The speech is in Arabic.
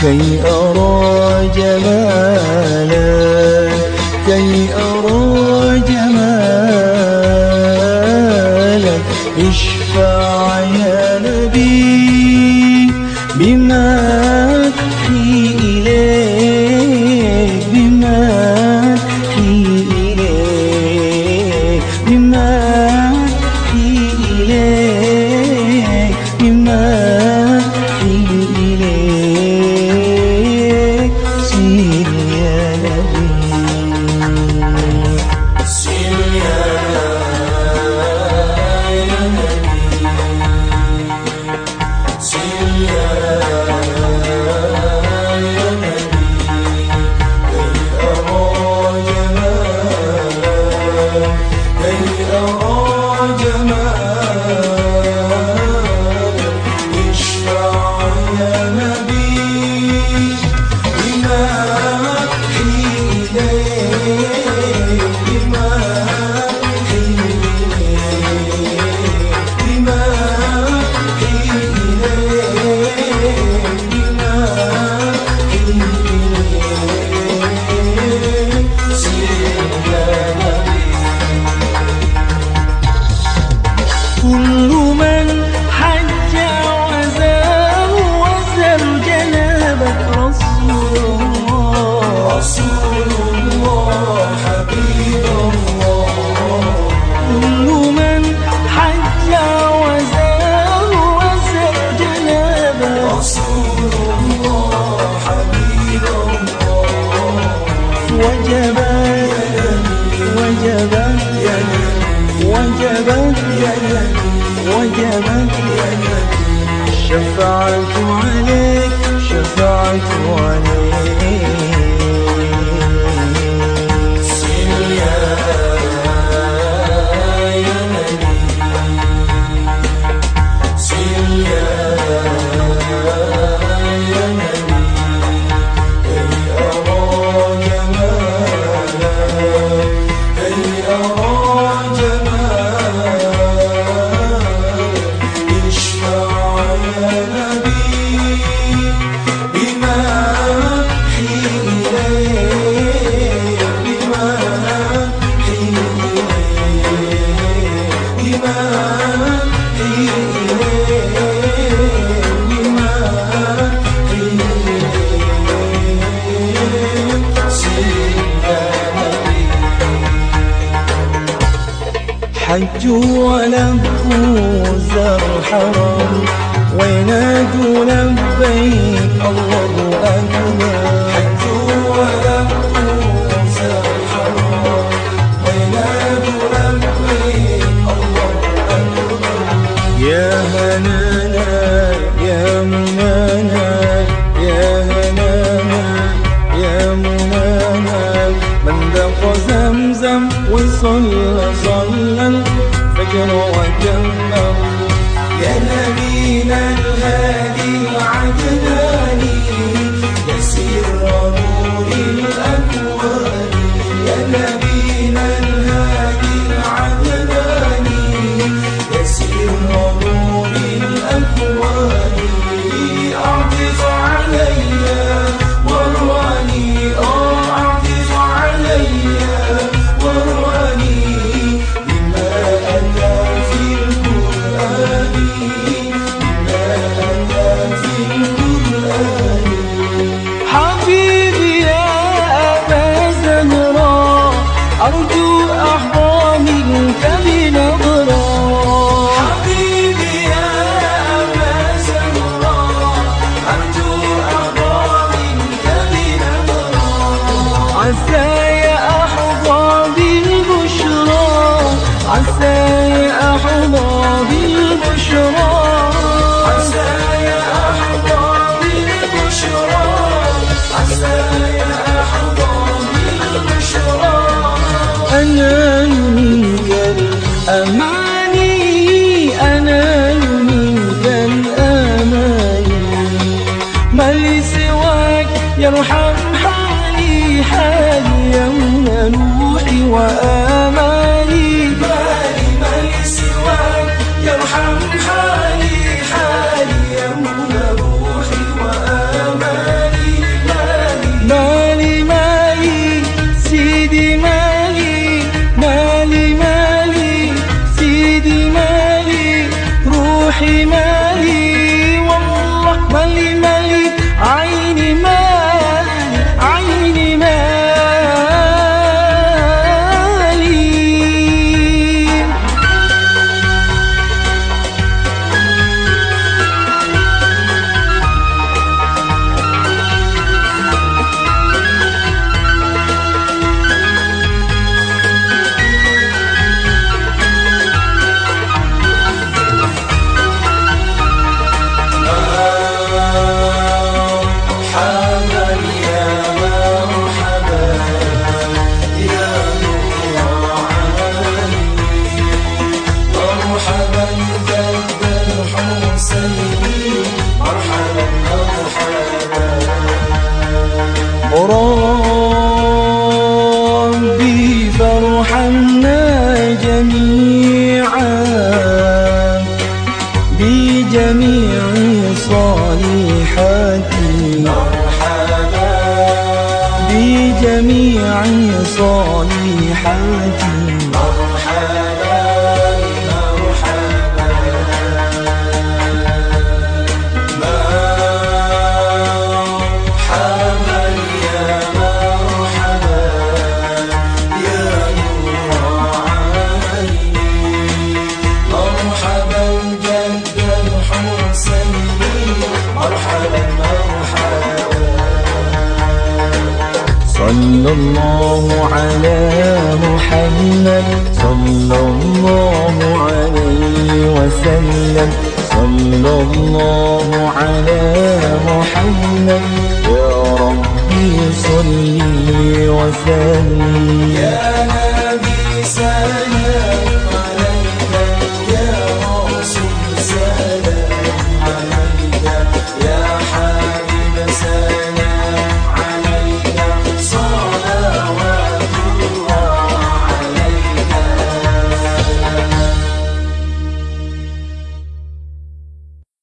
كي أرى جمالك كي أرى جمالك اشفع يا نبي بما أكفي إليك بما أكفي إليك بما the front جوا لبو زر حرام الخير ودمر يا نبينا الهادي العدنان I do سواك يرحم حالي حالي يوم روحي وآمالي. مالي مالي سواك يرحم حالي عنا جميعا بجميع صالحاتي. مرحبا بجميع صالحاتي. صلى الله على محمد. صلى الله عليه وسلم. صلى الله على محمد. يا ربي صل وسلم.